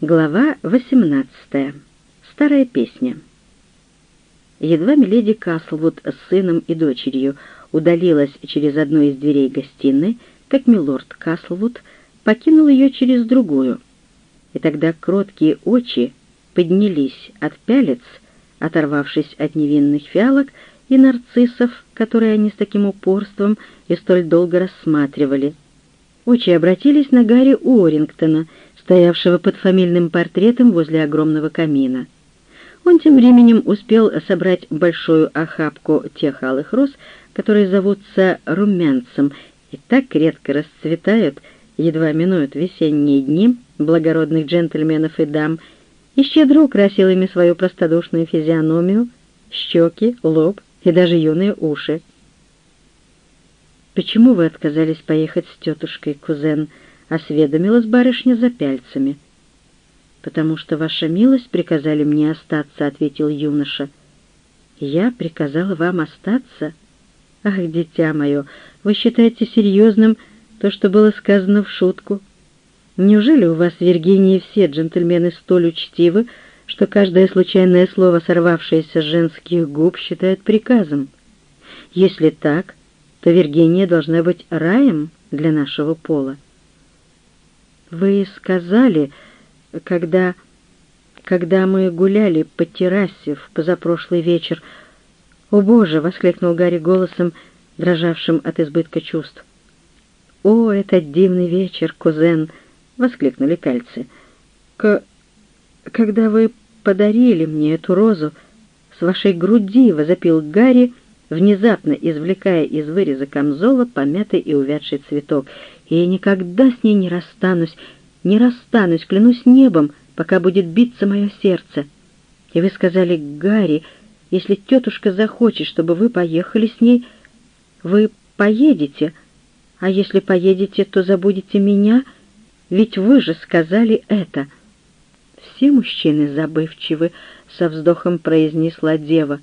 Глава 18. Старая песня. Едва миледи Каслвуд с сыном и дочерью удалилась через одну из дверей гостиной, как милорд Каслвуд покинул ее через другую. И тогда кроткие очи поднялись от пялец, оторвавшись от невинных фиалок и нарциссов, которые они с таким упорством и столь долго рассматривали. Очи обратились на Гарри Уоррингтона — стоявшего под фамильным портретом возле огромного камина. Он тем временем успел собрать большую охапку тех алых роз, которые зовутся румянцем и так редко расцветают, едва минуют весенние дни благородных джентльменов и дам, и щедро украсил ими свою простодушную физиономию, щеки, лоб и даже юные уши. «Почему вы отказались поехать с тетушкой, кузен?» — осведомилась барышня за пяльцами. «Потому что ваша милость приказали мне остаться», — ответил юноша. «Я приказала вам остаться? Ах, дитя мое, вы считаете серьезным то, что было сказано в шутку? Неужели у вас в Виргинии все джентльмены столь учтивы, что каждое случайное слово, сорвавшееся с женских губ, считают приказом? Если так, то Виргиния должна быть раем для нашего пола. Вы сказали, когда... когда мы гуляли по террасе в позапрошлый вечер... «О, Боже!» — воскликнул Гарри голосом, дрожавшим от избытка чувств. «О, этот дивный вечер, кузен!» — воскликнули пяльцы. «К... когда вы подарили мне эту розу, с вашей груди!» — возопил Гарри, внезапно извлекая из выреза камзола помятый и увядший цветок и я никогда с ней не расстанусь, не расстанусь, клянусь небом, пока будет биться мое сердце. И вы сказали, Гарри, если тетушка захочет, чтобы вы поехали с ней, вы поедете, а если поедете, то забудете меня, ведь вы же сказали это. Все мужчины забывчивы, — со вздохом произнесла дева.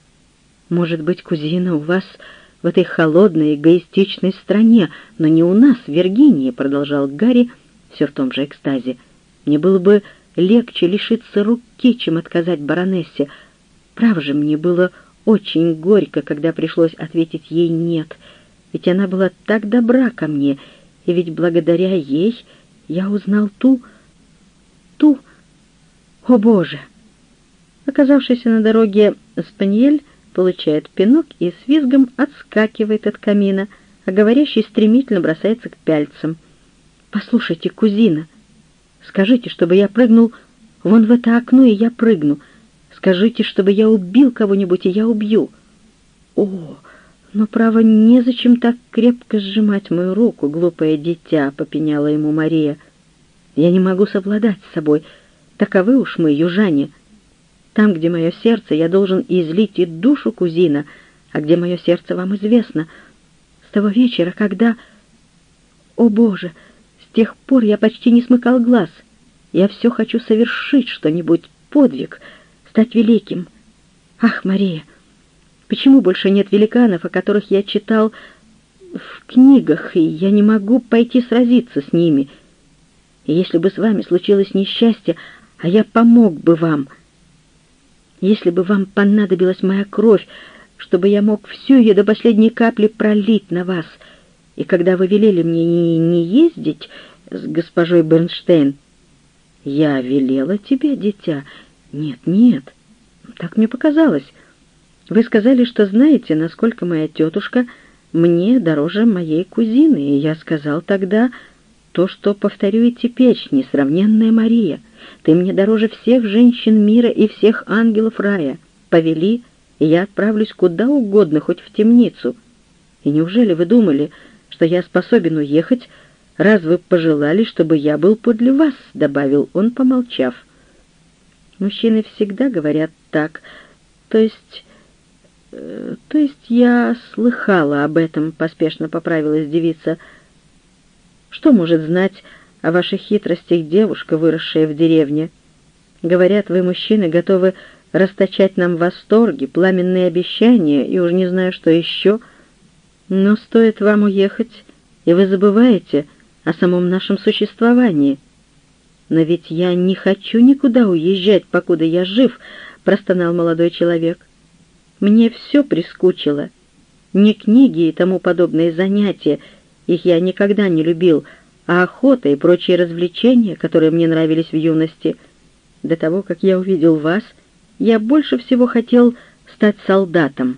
Может быть, кузина, у вас в этой холодной, эгоистичной стране, но не у нас, в Виргинии», — продолжал Гарри все в том же экстазе. «Мне было бы легче лишиться руки, чем отказать баронессе. Право же, мне было очень горько, когда пришлось ответить ей «нет», ведь она была так добра ко мне, и ведь благодаря ей я узнал ту... ту... О, Боже!» Оказавшись на дороге Спаньель, получает пинок и с визгом отскакивает от камина, а говорящий стремительно бросается к пяльцам. «Послушайте, кузина, скажите, чтобы я прыгнул вон в это окно, и я прыгну. Скажите, чтобы я убил кого-нибудь, и я убью. О, но, право, незачем так крепко сжимать мою руку, глупое дитя», — попеняла ему Мария. «Я не могу совладать с собой. Таковы уж мы, южане». Там, где мое сердце, я должен излить и душу кузина, а где мое сердце вам известно. С того вечера, когда... О, Боже! С тех пор я почти не смыкал глаз. Я все хочу совершить что-нибудь, подвиг, стать великим. Ах, Мария! Почему больше нет великанов, о которых я читал в книгах, и я не могу пойти сразиться с ними? И если бы с вами случилось несчастье, а я помог бы вам — если бы вам понадобилась моя кровь, чтобы я мог всю ее до последней капли пролить на вас, и когда вы велели мне не, не ездить с госпожой Бернштейн, я велела тебе, дитя. Нет, нет, так мне показалось. Вы сказали, что знаете, насколько моя тетушка мне дороже моей кузины, и я сказал тогда то, что повторю и теперь, несравненная Мария — ты мне дороже всех женщин мира и всех ангелов рая. Повели, и я отправлюсь куда угодно, хоть в темницу. И неужели вы думали, что я способен уехать, раз вы пожелали, чтобы я был подле вас?» — добавил он, помолчав. «Мужчины всегда говорят так. То есть... Э, то есть я слыхала об этом», — поспешно поправилась девица. «Что может знать о ваших хитростях девушка, выросшая в деревне. Говорят, вы, мужчины, готовы расточать нам восторги, пламенные обещания и уж не знаю, что еще. Но стоит вам уехать, и вы забываете о самом нашем существовании. «Но ведь я не хочу никуда уезжать, покуда я жив», — простонал молодой человек. «Мне все прискучило. Не книги и тому подобные занятия, их я никогда не любил, а охота и прочие развлечения, которые мне нравились в юности. До того, как я увидел вас, я больше всего хотел стать солдатом.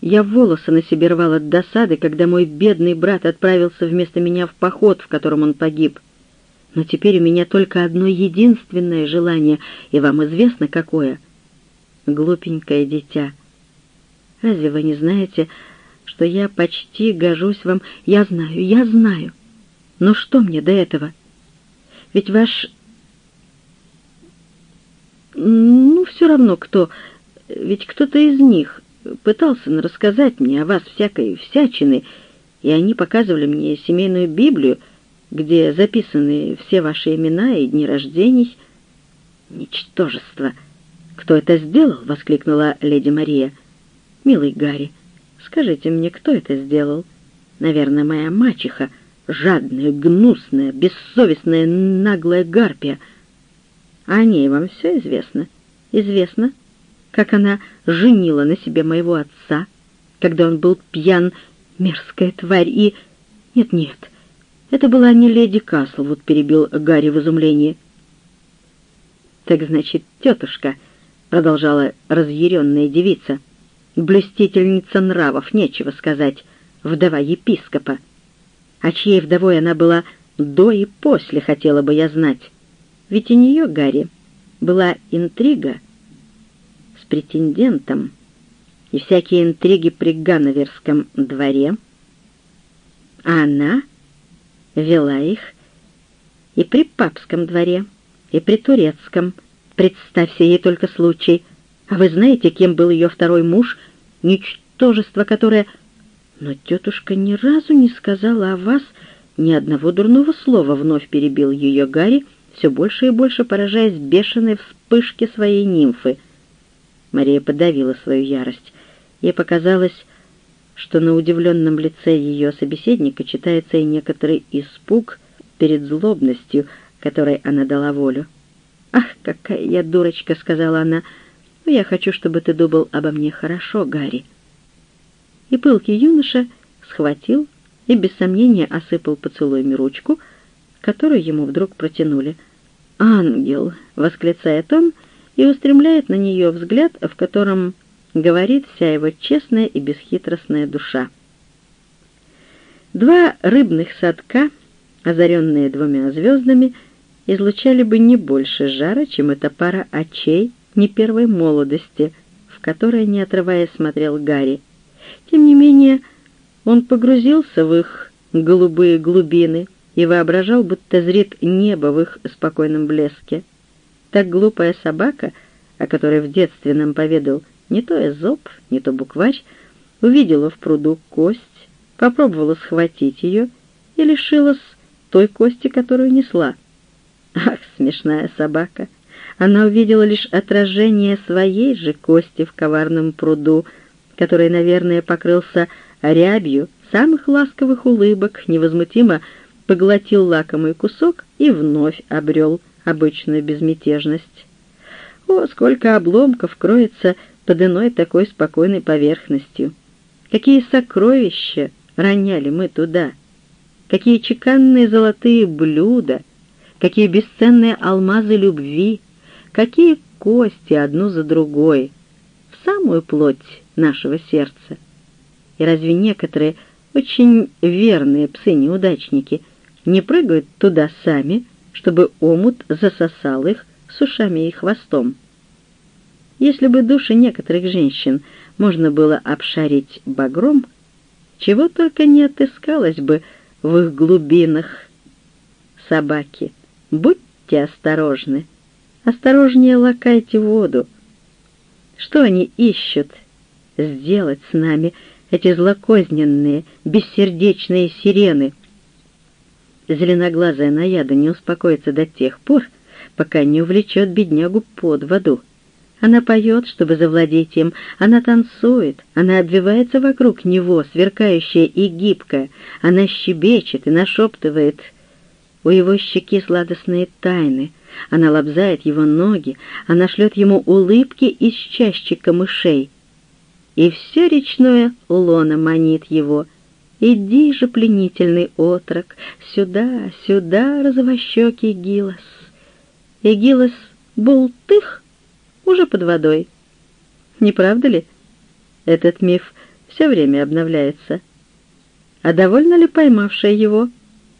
Я волосы на себе рвал от досады, когда мой бедный брат отправился вместо меня в поход, в котором он погиб. Но теперь у меня только одно единственное желание, и вам известно какое. Глупенькое дитя. Разве вы не знаете, что я почти гожусь вам? Я знаю, я знаю. Но что мне до этого? Ведь ваш... Ну, все равно кто. Ведь кто-то из них пытался рассказать мне о вас всякой всячины, и они показывали мне семейную Библию, где записаны все ваши имена и дни рождений. «Ничтожество! Кто это сделал?» — воскликнула леди Мария. «Милый Гарри, скажите мне, кто это сделал? Наверное, моя мачеха, жадная, гнусная, бессовестная, наглая гарпия. О ней вам все известно? Известно?» как она женила на себе моего отца, когда он был пьян, мерзкая тварь, и... Нет-нет, это была не леди Каслвуд, перебил Гарри в изумлении. «Так значит, тетушка», — продолжала разъяренная девица, «блюстительница нравов, нечего сказать, вдова епископа. А чьей вдовой она была до и после, хотела бы я знать. Ведь у нее, Гарри, была интрига, претендентом и всякие интриги при Ганноверском дворе, а она вела их и при папском дворе, и при турецком. Представься ей только случай. А вы знаете, кем был ее второй муж? Ничтожество, которое... Но тетушка ни разу не сказала о вас ни одного дурного слова, вновь перебил ее Гарри, все больше и больше поражаясь бешеной вспышке своей нимфы. Мария подавила свою ярость. Ей показалось, что на удивленном лице ее собеседника читается и некоторый испуг перед злобностью, которой она дала волю. «Ах, какая я дурочка!» — сказала она. «Но я хочу, чтобы ты думал обо мне хорошо, Гарри». И пылкий юноша схватил и без сомнения осыпал поцелуями ручку, которую ему вдруг протянули. «Ангел!» — восклицает он — и устремляет на нее взгляд, в котором говорит вся его честная и бесхитростная душа. Два рыбных садка, озаренные двумя звездами, излучали бы не больше жара, чем эта пара очей не первой молодости, в которой, не отрываясь, смотрел Гарри. Тем не менее, он погрузился в их голубые глубины и воображал, будто зрит небо в их спокойном блеске. Так глупая собака, о которой в детстве нам поведал не то эзоп, не то букварь, увидела в пруду кость, попробовала схватить ее и лишилась той кости, которую несла. Ах, смешная собака! Она увидела лишь отражение своей же кости в коварном пруду, который, наверное, покрылся рябью самых ласковых улыбок, невозмутимо поглотил лакомый кусок и вновь обрел обычную безмятежность. О, сколько обломков кроется под иной такой спокойной поверхностью! Какие сокровища роняли мы туда! Какие чеканные золотые блюда! Какие бесценные алмазы любви! Какие кости одну за другой! В самую плоть нашего сердца! И разве некоторые очень верные псы-неудачники не прыгают туда сами, чтобы омут засосал их с ушами и хвостом. Если бы души некоторых женщин можно было обшарить багром, чего только не отыскалось бы в их глубинах. Собаки, будьте осторожны, осторожнее лакайте воду. Что они ищут сделать с нами, эти злокозненные, бессердечные сирены — зеленоглазая наяда не успокоится до тех пор, пока не увлечет беднягу под воду. Она поет, чтобы завладеть им, она танцует, она обвивается вокруг него, сверкающая и гибкая, она щебечет и нашептывает у его щеки сладостные тайны — она лобзает его ноги, она шлет ему улыбки из чащи камышей. И все речное лоно манит его. Иди же, пленительный отрок, сюда, сюда, розовощекий Гилос. И Гилос бултых уже под водой. Не правда ли? Этот миф все время обновляется. А довольна ли поймавшая его?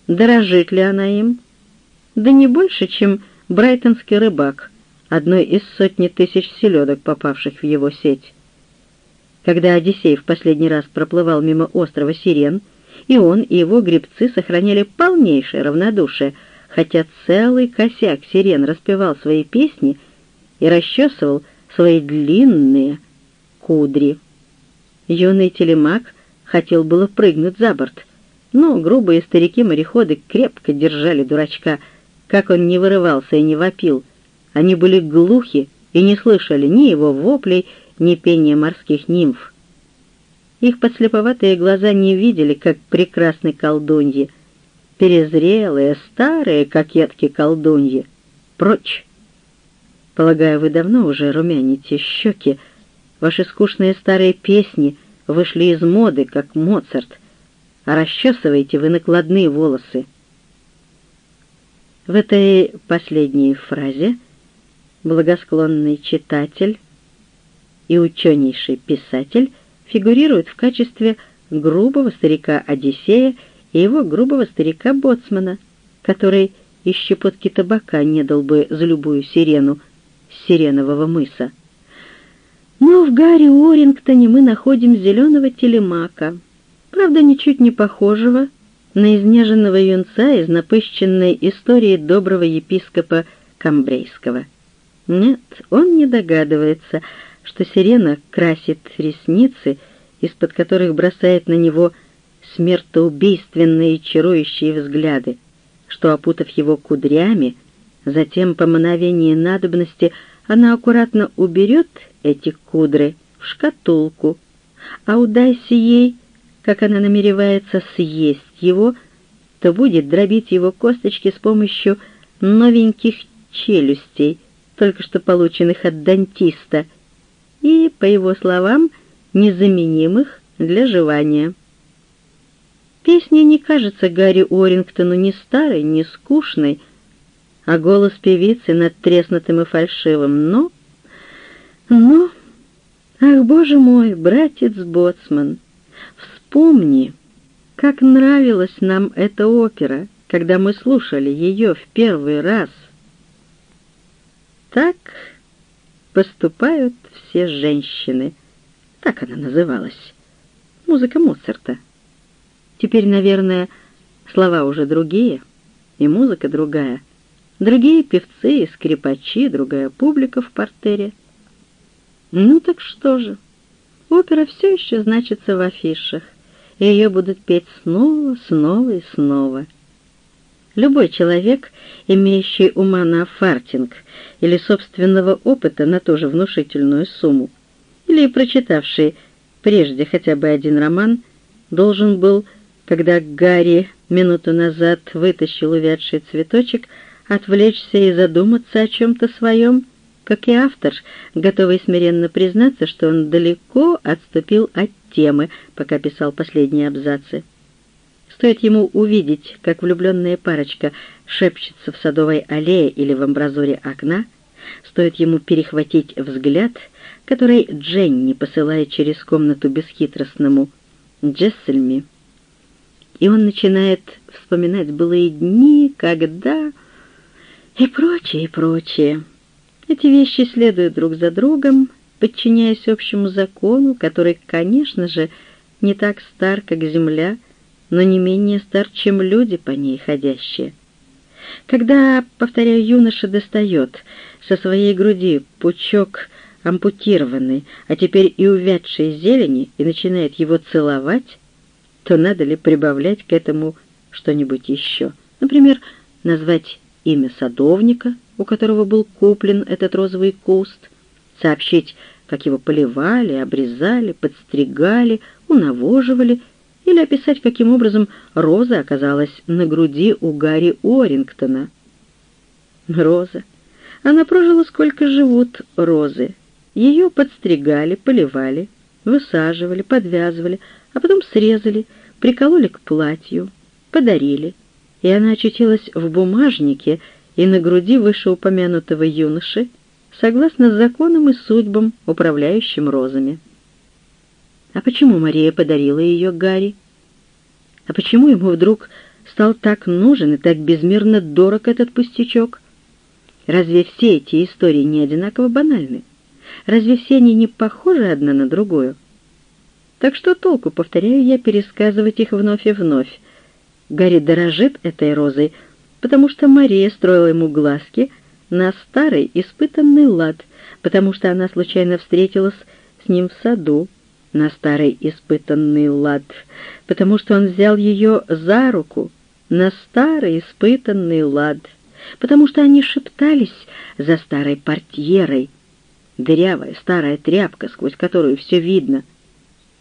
Дорожит ли она им? Да не больше, чем брайтонский рыбак, одной из сотни тысяч селедок, попавших в его сеть. Когда Одиссей в последний раз проплывал мимо острова Сирен, и он, и его гребцы сохраняли полнейшее равнодушие, хотя целый косяк сирен распевал свои песни и расчесывал свои длинные кудри. Юный телемак хотел было прыгнуть за борт, но грубые старики-мореходы крепко держали дурачка — как он не вырывался и не вопил. Они были глухи и не слышали ни его воплей, ни пения морских нимф. Их подслеповатые глаза не видели, как прекрасны колдуньи, перезрелые, старые кокетки-колдуньи. Прочь! Полагаю, вы давно уже румяните щеки. Ваши скучные старые песни вышли из моды, как Моцарт, а расчесываете вы накладные волосы. В этой последней фразе благосклонный читатель и ученейший писатель фигурируют в качестве грубого старика Одиссея и его грубого старика Боцмана, который из щепотки табака не дал бы за любую сирену сиренового мыса. Но в Гарри Уоррингтоне мы находим зеленого телемака, правда, ничуть не похожего на изнеженного юнца из напыщенной истории доброго епископа Камбрейского. Нет, он не догадывается, что сирена красит ресницы, из-под которых бросает на него смертоубийственные чарующие взгляды, что, опутав его кудрями, затем по мановении надобности она аккуратно уберет эти кудры в шкатулку, а удайся ей как она намеревается съесть его, то будет дробить его косточки с помощью новеньких челюстей, только что полученных от дантиста, и, по его словам, незаменимых для жевания. Песня не кажется Гарри Уоррингтону ни старой, ни скучной, а голос певицы надтреснутым и фальшивым. Но, но, ах, боже мой, братец Боцман, Вспомни, как нравилась нам эта опера, когда мы слушали ее в первый раз. Так поступают все женщины. Так она называлась. Музыка Моцарта. Теперь, наверное, слова уже другие, и музыка другая. Другие певцы и скрипачи, другая публика в портере. Ну так что же, опера все еще значится в афишах и ее будут петь снова, снова и снова. Любой человек, имеющий ума на фартинг или собственного опыта на ту же внушительную сумму, или прочитавший прежде хотя бы один роман, должен был, когда Гарри минуту назад вытащил увядший цветочек, отвлечься и задуматься о чем-то своем, как и автор, готовый смиренно признаться, что он далеко отступил от темы, пока писал последние абзацы. Стоит ему увидеть, как влюбленная парочка шепчется в садовой аллее или в амбразуре окна, стоит ему перехватить взгляд, который Дженни посылает через комнату бесхитростному Джессельми, и он начинает вспоминать былые дни, когда... и прочее, и прочее. Эти вещи следуют друг за другом, подчиняясь общему закону, который, конечно же, не так стар, как земля, но не менее стар, чем люди по ней ходящие. Когда, повторяю, юноша достает со своей груди пучок ампутированный, а теперь и увядшей зелени, и начинает его целовать, то надо ли прибавлять к этому что-нибудь еще? Например, назвать имя садовника, у которого был куплен этот розовый куст, сообщить, как его поливали, обрезали, подстригали, унавоживали, или описать, каким образом роза оказалась на груди у Гарри Уоррингтона. Роза. Она прожила, сколько живут розы. Ее подстригали, поливали, высаживали, подвязывали, а потом срезали, прикололи к платью, подарили. И она очутилась в бумажнике и на груди вышеупомянутого юноши, согласно законам и судьбам, управляющим розами. А почему Мария подарила ее Гарри? А почему ему вдруг стал так нужен и так безмерно дорог этот пустячок? Разве все эти истории не одинаково банальны? Разве все они не похожи одна на другую? Так что толку, повторяю я, пересказывать их вновь и вновь. Гарри дорожит этой розой, потому что Мария строила ему глазки на старый испытанный лад, потому что она случайно встретилась с ним в саду, на старый испытанный лад, потому что он взял ее за руку на старый испытанный лад, потому что они шептались за старой портьерой, дырявая старая тряпка, сквозь которую все видно,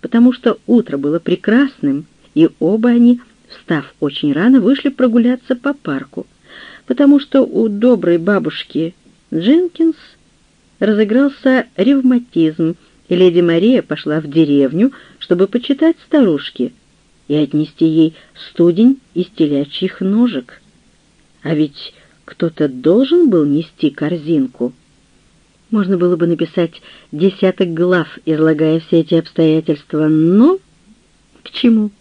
потому что утро было прекрасным, и оба они, встав очень рано, вышли прогуляться по парку, потому что у доброй бабушки Дженкинс разыгрался ревматизм, и леди Мария пошла в деревню, чтобы почитать старушке и отнести ей студень из телячьих ножек. А ведь кто-то должен был нести корзинку. Можно было бы написать десяток глав, излагая все эти обстоятельства, но к чему?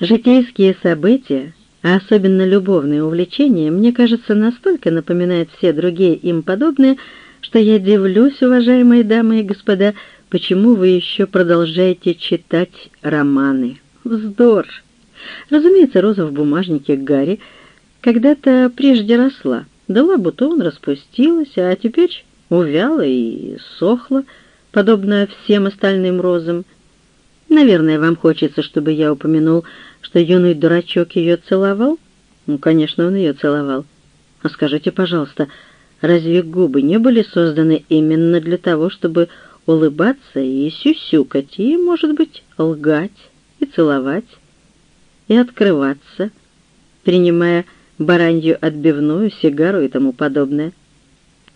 Житейские события, а особенно любовные увлечения, мне кажется, настолько напоминают все другие им подобные, что я дивлюсь, уважаемые дамы и господа, почему вы еще продолжаете читать романы. Вздор! Разумеется, роза в бумажнике Гарри когда-то прежде росла, дала бутон, распустилась, а теперь увяла и сохла, подобно всем остальным розам. Наверное, вам хочется, чтобы я упомянул, что юный дурачок ее целовал? Ну, конечно, он ее целовал. А скажите, пожалуйста, разве губы не были созданы именно для того, чтобы улыбаться и сюсюкать, и, может быть, лгать, и целовать, и открываться, принимая баранью отбивную, сигару и тому подобное.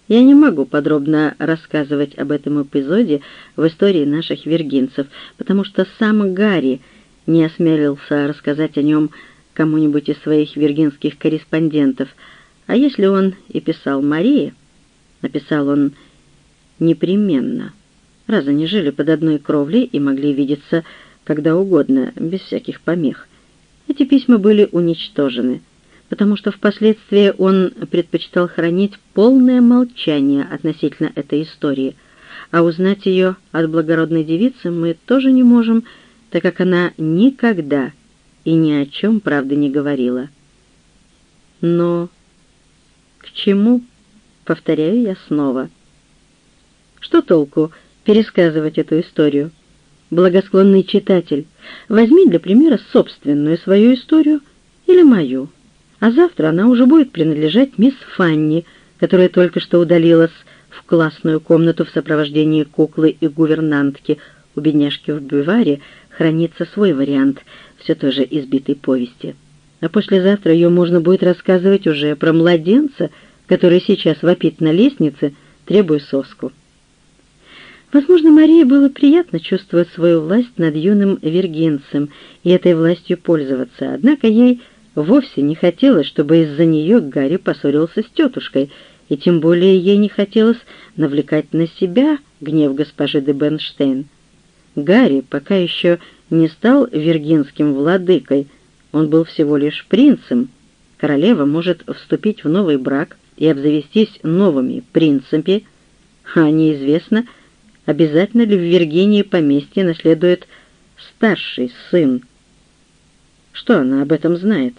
Я не могу подробно рассказывать об этом эпизоде в истории наших виргинцев, потому что сам Гарри не осмелился рассказать о нем кому-нибудь из своих виргинских корреспондентов, а если он и писал Марии, написал он непременно — раз они жили под одной кровлей и могли видеться когда угодно, без всяких помех. Эти письма были уничтожены, потому что впоследствии он предпочитал хранить полное молчание относительно этой истории, а узнать ее от благородной девицы мы тоже не можем, так как она никогда и ни о чем, правда, не говорила. Но к чему, повторяю я снова. Что толку пересказывать эту историю. Благосклонный читатель, возьми для примера собственную свою историю или мою, а завтра она уже будет принадлежать мисс Фанни, которая только что удалилась в классную комнату в сопровождении куклы и гувернантки. У бедняжки в биваре хранится свой вариант все той же избитой повести. А послезавтра ее можно будет рассказывать уже про младенца, который сейчас вопит на лестнице, требуя соску. Возможно, Марии было приятно чувствовать свою власть над юным вергенцем и этой властью пользоваться, однако ей вовсе не хотелось, чтобы из-за нее Гарри поссорился с тетушкой, и тем более ей не хотелось навлекать на себя гнев госпожи де Бенштейн. Гарри пока еще не стал виргинским владыкой, он был всего лишь принцем. Королева может вступить в новый брак и обзавестись новыми принцами, а неизвестно, обязательно ли в Виргинии поместье наследует старший сын. Что она об этом знает?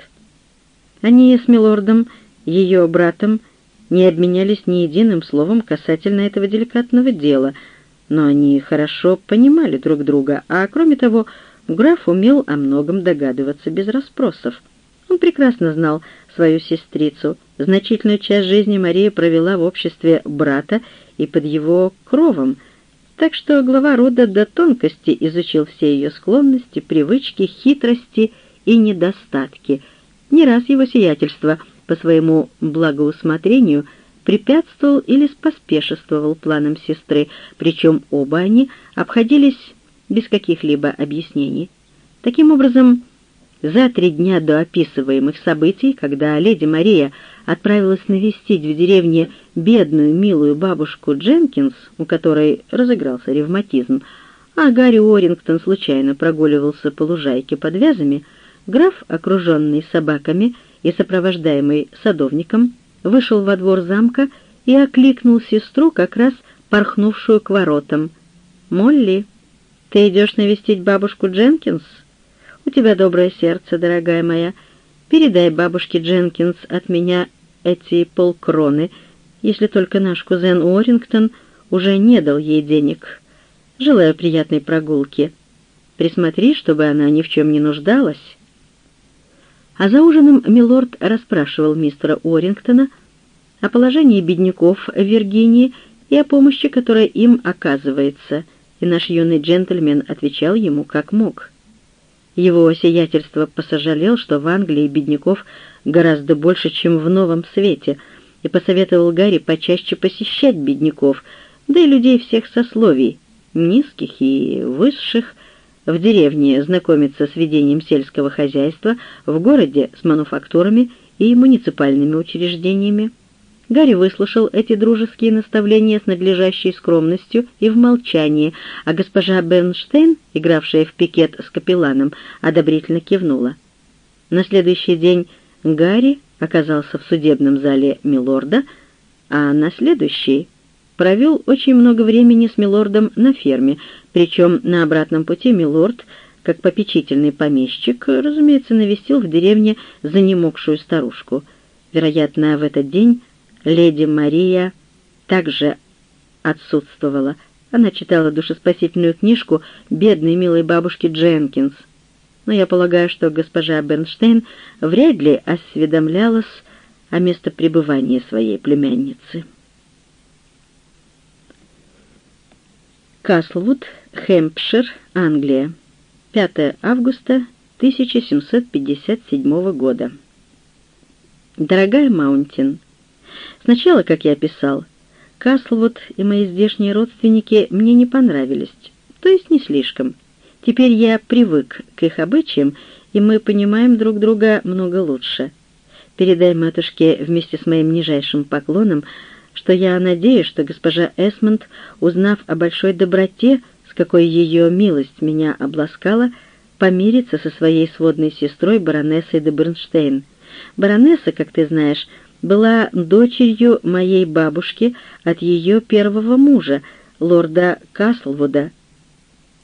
Они с милордом, ее братом, не обменялись ни единым словом касательно этого деликатного дела, но они хорошо понимали друг друга, а кроме того, граф умел о многом догадываться без расспросов. Он прекрасно знал свою сестрицу. Значительную часть жизни Мария провела в обществе брата и под его кровом — так что глава рода до тонкости изучил все ее склонности, привычки, хитрости и недостатки. Не раз его сиятельство по своему благоусмотрению препятствовал или поспешествовал планам сестры, причем оба они обходились без каких-либо объяснений. Таким образом, за три дня до описываемых событий, когда леди Мария отправилась навестить в деревне бедную, милую бабушку Дженкинс, у которой разыгрался ревматизм, а Гарри Уоррингтон случайно прогуливался по лужайке под вязами, граф, окруженный собаками и сопровождаемый садовником, вышел во двор замка и окликнул сестру, как раз порхнувшую к воротам. «Молли, ты идешь навестить бабушку Дженкинс? У тебя доброе сердце, дорогая моя. Передай бабушке Дженкинс от меня эти полкроны, если только наш кузен Уоррингтон уже не дал ей денег. Желаю приятной прогулки. Присмотри, чтобы она ни в чем не нуждалась». А за ужином милорд расспрашивал мистера Уоррингтона о положении бедняков в Виргинии и о помощи, которая им оказывается, и наш юный джентльмен отвечал ему как мог. Его сиятельство посожалел, что в Англии бедняков гораздо больше, чем в Новом Свете, и посоветовал Гарри почаще посещать бедняков, да и людей всех сословий, низких и высших, в деревне знакомиться с ведением сельского хозяйства, в городе с мануфактурами и муниципальными учреждениями. Гарри выслушал эти дружеские наставления с надлежащей скромностью и в молчании, а госпожа Бернштейн, игравшая в пикет с капелланом, одобрительно кивнула. На следующий день Гарри оказался в судебном зале Милорда, а на следующий провел очень много времени с Милордом на ферме, причем на обратном пути Милорд, как попечительный помещик, разумеется, навестил в деревне занемогшую старушку. Вероятно, в этот день леди Мария также отсутствовала. Она читала душеспасительную книжку бедной милой бабушки Дженкинс. Но я полагаю, что госпожа Бернштейн вряд ли осведомлялась о местопребывании своей племянницы. Каслвуд, Хэмпшир, Англия. 5 августа 1757 года. Дорогая Маунтин, сначала, как я писал, Каслвуд и мои здешние родственники мне не понравились, то есть не слишком. Теперь я привык к их обычаям, и мы понимаем друг друга много лучше. Передай матушке вместе с моим нижайшим поклоном, что я надеюсь, что госпожа Эсмонд, узнав о большой доброте, с какой ее милость меня обласкала, помирится со своей сводной сестрой баронессой де Бернштейн. Баронесса, как ты знаешь, была дочерью моей бабушки от ее первого мужа, лорда Каслвуда.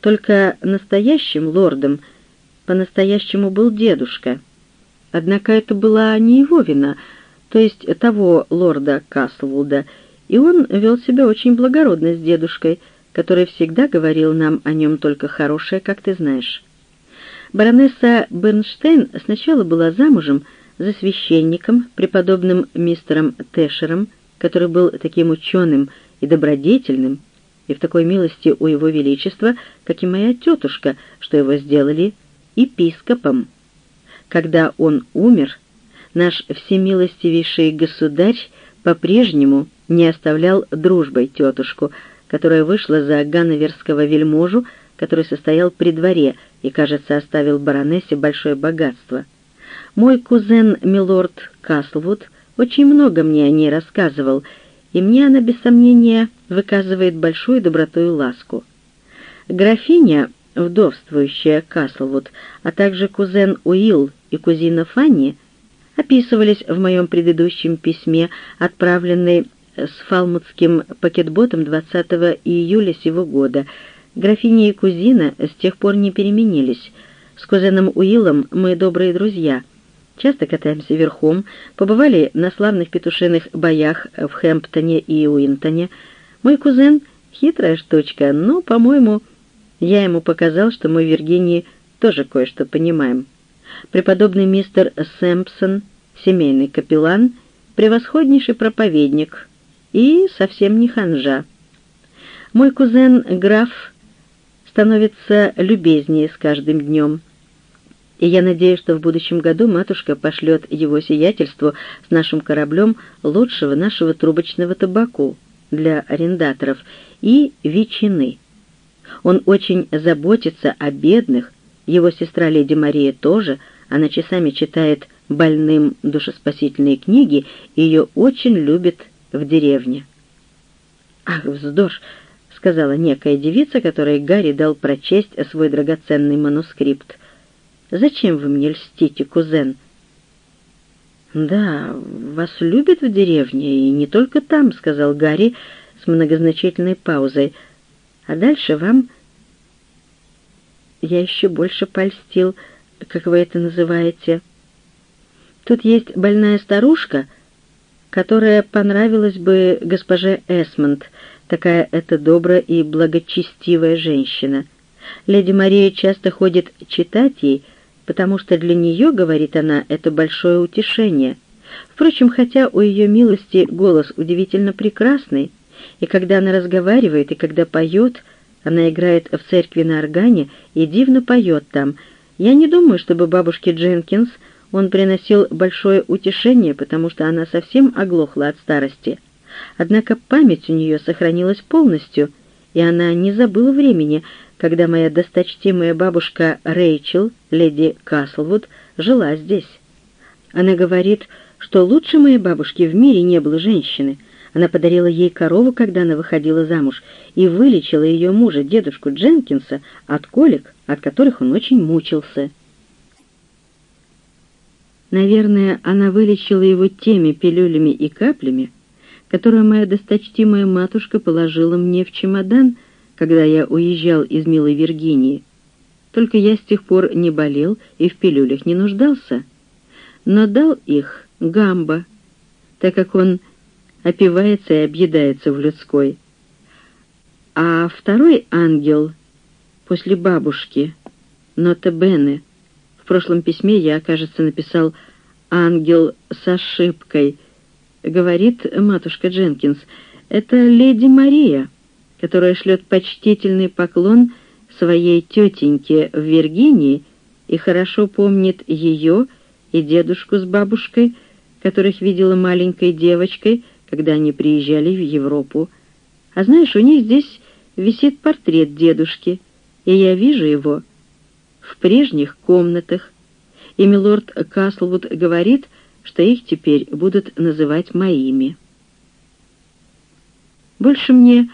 Только настоящим лордом по-настоящему был дедушка. Однако это была не его вина — то есть того лорда Каслвуда, и он вел себя очень благородно с дедушкой, который всегда говорил нам о нем только хорошее, как ты знаешь. Баронесса Бернштейн сначала была замужем за священником, преподобным мистером Тэшером, который был таким ученым и добродетельным, и в такой милости у его величества, как и моя тетушка, что его сделали епископом. Когда он умер, наш всемилостивейший государь по-прежнему не оставлял дружбой тетушку, которая вышла за ганноверского вельможу, который состоял при дворе и, кажется, оставил баронессе большое богатство. Мой кузен Милорд Каслвуд очень много мне о ней рассказывал, и мне она, без сомнения, выказывает большую доброту и ласку. Графиня, вдовствующая Каслвуд, а также кузен Уилл и кузина Фанни описывались в моем предыдущем письме, отправленной с фалмутским пакетботом 20 июля сего года. Графиня и кузина с тех пор не переменились. С кузеном Уиллом мы добрые друзья. Часто катаемся верхом, побывали на славных петушиных боях в Хэмптоне и Уинтоне. Мой кузен — хитрая штучка, но, по-моему, я ему показал, что мы в Виргинии тоже кое-что понимаем преподобный мистер Сэмпсон, семейный капеллан, превосходнейший проповедник и совсем не ханжа. Мой кузен граф становится любезнее с каждым днем. И я надеюсь, что в будущем году матушка пошлет его сиятельству с нашим кораблем лучшего нашего трубочного табаку для арендаторов и ветчины. Он очень заботится о бедных, его сестра леди Мария тоже, она часами читает больным душеспасительные книги и ее очень любит в деревне. «Ах, вздор!» — сказала некая девица, которой Гарри дал прочесть свой драгоценный манускрипт. Зачем вы мне льстите, кузен?» «Да, вас любят в деревне, и не только там», — сказал Гарри с многозначительной паузой. «А дальше вам...» «Я еще больше польстил, как вы это называете. Тут есть больная старушка, которая понравилась бы госпоже Эсмонд, такая это добрая и благочестивая женщина. Леди Мария часто ходит читать ей, потому что для нее, говорит она, это большое утешение. Впрочем, хотя у ее милости голос удивительно прекрасный, и когда она разговаривает, и когда поет, она играет в церкви на органе и дивно поет там, я не думаю, чтобы бабушке Дженкинс он приносил большое утешение, потому что она совсем оглохла от старости. Однако память у нее сохранилась полностью, и она не забыла времени, когда моя досточтимая бабушка Рэйчел, леди Каслвуд, жила здесь. Она говорит, что лучше моей бабушки в мире не было женщины. Она подарила ей корову, когда она выходила замуж, и вылечила ее мужа, дедушку Дженкинса, от колик, от которых он очень мучился. Наверное, она вылечила его теми пилюлями и каплями, которые моя досточтимая матушка положила мне в чемодан, когда я уезжал из милой Виргинии. Только я с тех пор не болел и в пилюлях не нуждался. Но дал их Гамба, так как он опивается и объедается в людской. А второй ангел после бабушки, Нота Бене, в прошлом письме я, кажется, написал «ангел с ошибкой», говорит матушка Дженкинс, это леди Мария которая шлет почтительный поклон своей тетеньке в Виргинии и хорошо помнит ее и дедушку с бабушкой, которых видела маленькой девочкой, когда они приезжали в Европу. А знаешь, у них здесь висит портрет дедушки, и я вижу его в прежних комнатах, и милорд Каслвуд говорит, что их теперь будут называть моими. Больше мне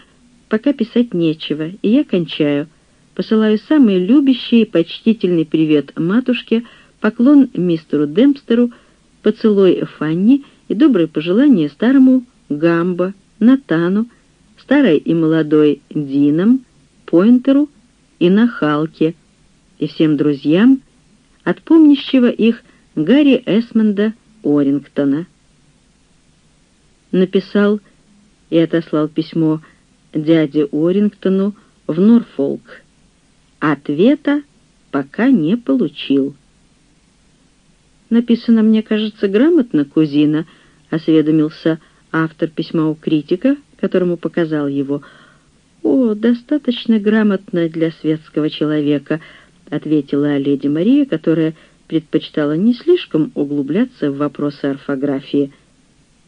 Пока писать нечего, и я кончаю. Посылаю самый любящий и почтительный привет матушке, поклон мистеру Демпстеру, поцелуй Фанни и добрые пожелания старому Гамбо, Натану, старой и молодой Динам, Пойнтеру и Нахалке, и всем друзьям, от помнящего их Гарри Эсмонда Орингтона. Написал и отослал письмо дяде Орингтону в Норфолк. Ответа пока не получил. «Написано, мне кажется, грамотно, кузина», — осведомился автор письма у критика, которому показал его. «О, достаточно грамотно для светского человека», — ответила леди Мария, которая предпочитала не слишком углубляться в вопросы орфографии.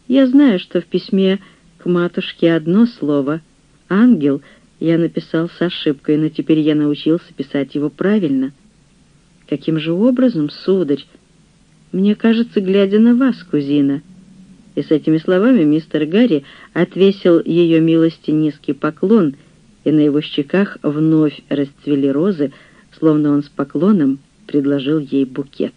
«Я знаю, что в письме к матушке одно слово — «Ангел» я написал с ошибкой, но теперь я научился писать его правильно. Каким же образом, сударь? Мне кажется, глядя на вас, кузина. И с этими словами мистер Гарри отвесил ее милости низкий поклон, и на его щеках вновь расцвели розы, словно он с поклоном предложил ей букет.